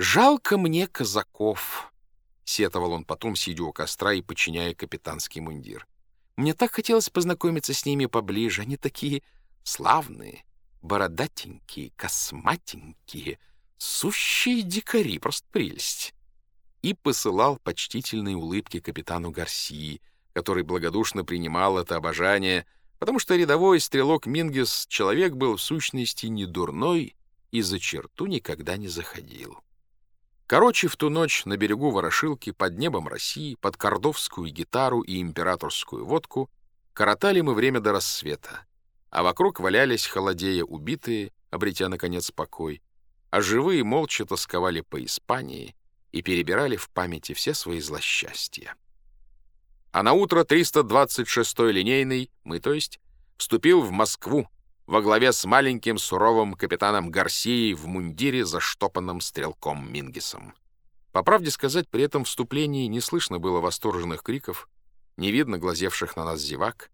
«Жалко мне казаков», — сетовал он потом, сидя у костра и подчиняя капитанский мундир. «Мне так хотелось познакомиться с ними поближе. Они такие славные, бородатенькие, косматенькие, сущие дикари, просто прелесть». И посылал почтительные улыбки капитану Гарсии, который благодушно принимал это обожание, потому что рядовой стрелок Мингис человек был в сущности не дурной и за черту никогда не заходил. Короче, в ту ночь на берегу Ворошилки, под небом России, под кордовскую гитару и императорскую водку, коротали мы время до рассвета, а вокруг валялись холодея убитые, обретя, наконец, покой, а живые молча тосковали по Испании и перебирали в памяти все свои злосчастья. А на утро 326-й линейный, мы то есть, вступил в Москву, во главе с маленьким суровым капитаном Гарсией в мундире, заштопанным стрелком Мингисом. По правде сказать, при этом вступлении не слышно было восторженных криков, не видно глазевших на нас зевак.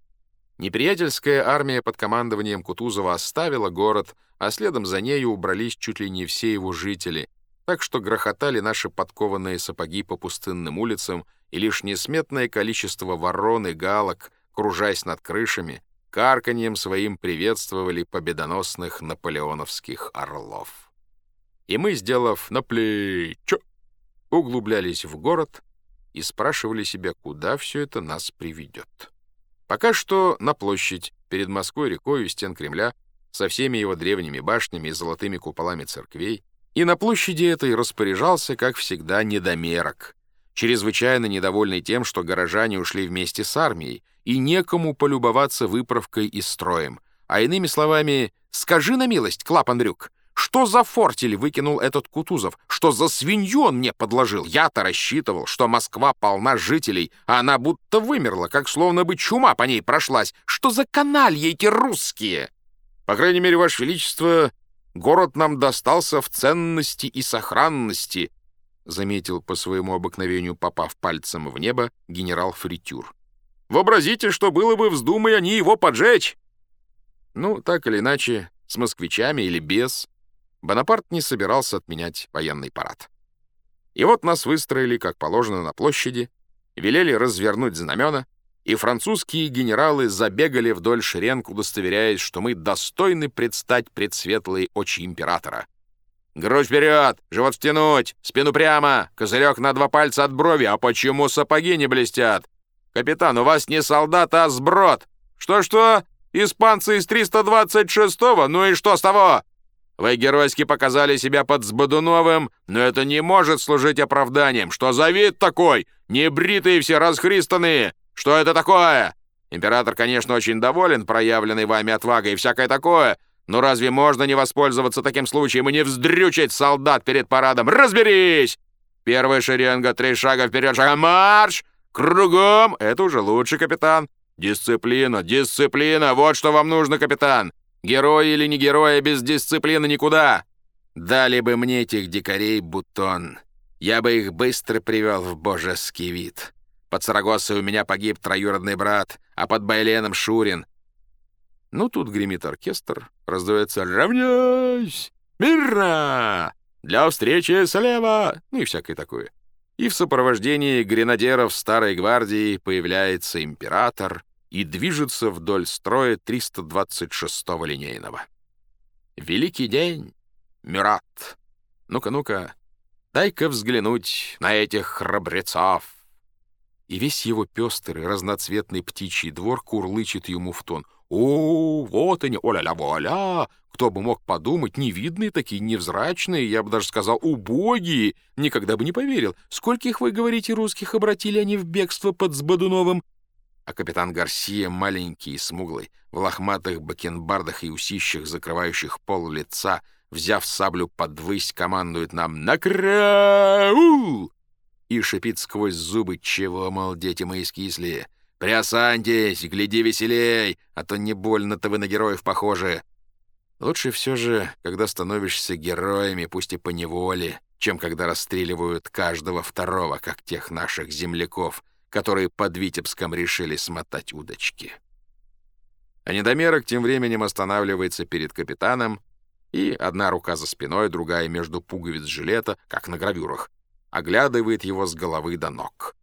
Неприятельская армия под командованием Кутузова оставила город, а следом за нею убрались чуть ли не все его жители, так что грохотали наши подкованные сапоги по пустынным улицам, и лишь несметное количество ворон и галок, кружась над крышами, карканьем своим приветствовали победоносных наполеоновских орлов. И мы, сделав на плечо, углублялись в город и спрашивали себя, куда все это нас приведет. Пока что на площадь перед Москвой рекой у стен Кремля со всеми его древними башнями и золотыми куполами церквей, и на площади этой распоряжался, как всегда, недомерок, чрезвычайно недовольный тем, что горожане ушли вместе с армией, и некому полюбоваться выправкой и строем. А иными словами, скажи на милость, Клапандрюк, что за фортель выкинул этот Кутузов? Что за свинью он мне подложил? Я-то рассчитывал, что Москва полна жителей, а она будто вымерла, как словно бы чума по ней прошлась. Что за канальи эти русские? По крайней мере, Ваше Величество, город нам достался в ценности и сохранности, заметил по своему обыкновению, попав пальцем в небо, генерал Фритюр. Вообразите, что было бы, вздумай они его поджечь!» Ну, так или иначе, с москвичами или без, Бонапарт не собирался отменять военный парад. И вот нас выстроили, как положено, на площади, велели развернуть знамена, и французские генералы забегали вдоль шеренг, удостоверяясь, что мы достойны предстать пред светлые очи императора. «Грудь вперед! Живот втянуть! Спину прямо! Козырек на два пальца от брови! А почему сапоги не блестят? «Капитан, у вас не солдат, а сброд!» «Что-что? Испанцы из 326-го? Ну и что с того?» «Вы геройски показали себя под Сбодуновым, но это не может служить оправданием. Что за вид такой? Небритые все расхристанные! Что это такое?» Император, конечно, очень доволен проявленной вами отвагой и всякое такое, но разве можно не воспользоваться таким случаем и не вздрючить солдат перед парадом? Разберись! Первая шеренга, три шага вперед, шага марш! «Кругом! Это уже лучше, капитан! Дисциплина, дисциплина! Вот что вам нужно, капитан! Герой или не герой, а без дисциплины никуда! Дали бы мне этих дикарей бутон, я бы их быстро привел в божеский вид. Под Сарагосой у меня погиб троюродный брат, а под Байленом Шурин. Ну, тут гремит оркестр, раздается «Равняйсь! Мирно! Для встречи слева!» Ну и всякое такое и в сопровождении гренадеров Старой Гвардии появляется император и движется вдоль строя 326-го линейного. Великий день, Мюрат! Ну-ка, ну-ка, дай-ка взглянуть на этих храбрецов!» И весь его пестрый, разноцветный птичий двор курлычет ему в тон. «О, вот они, оля-ля-воля! Кто бы мог подумать, невидные такие, невзрачные, я бы даже сказал, убогие. Никогда бы не поверил. Скольких, вы говорите, русских обратили они в бегство под Сбодуновым? А капитан Гарсия, маленький и смуглый, в лохматых бакенбардах и усищах, закрывающих пол лица, взяв саблю подвысь, командует нам «На крау!» и шипит сквозь зубы, чего, мол, дети мои скисли. «Приосаньтесь, гляди веселей, а то не больно-то вы на героев похожи». Лучше все же, когда становишься героями, пусть и по неволе, чем когда расстреливают каждого второго, как тех наших земляков, которые под Витебском решили смотать удочки. А недомерок тем временем останавливается перед капитаном и одна рука за спиной, другая между пуговиц жилета, как на гравюрах, оглядывает его с головы до ног.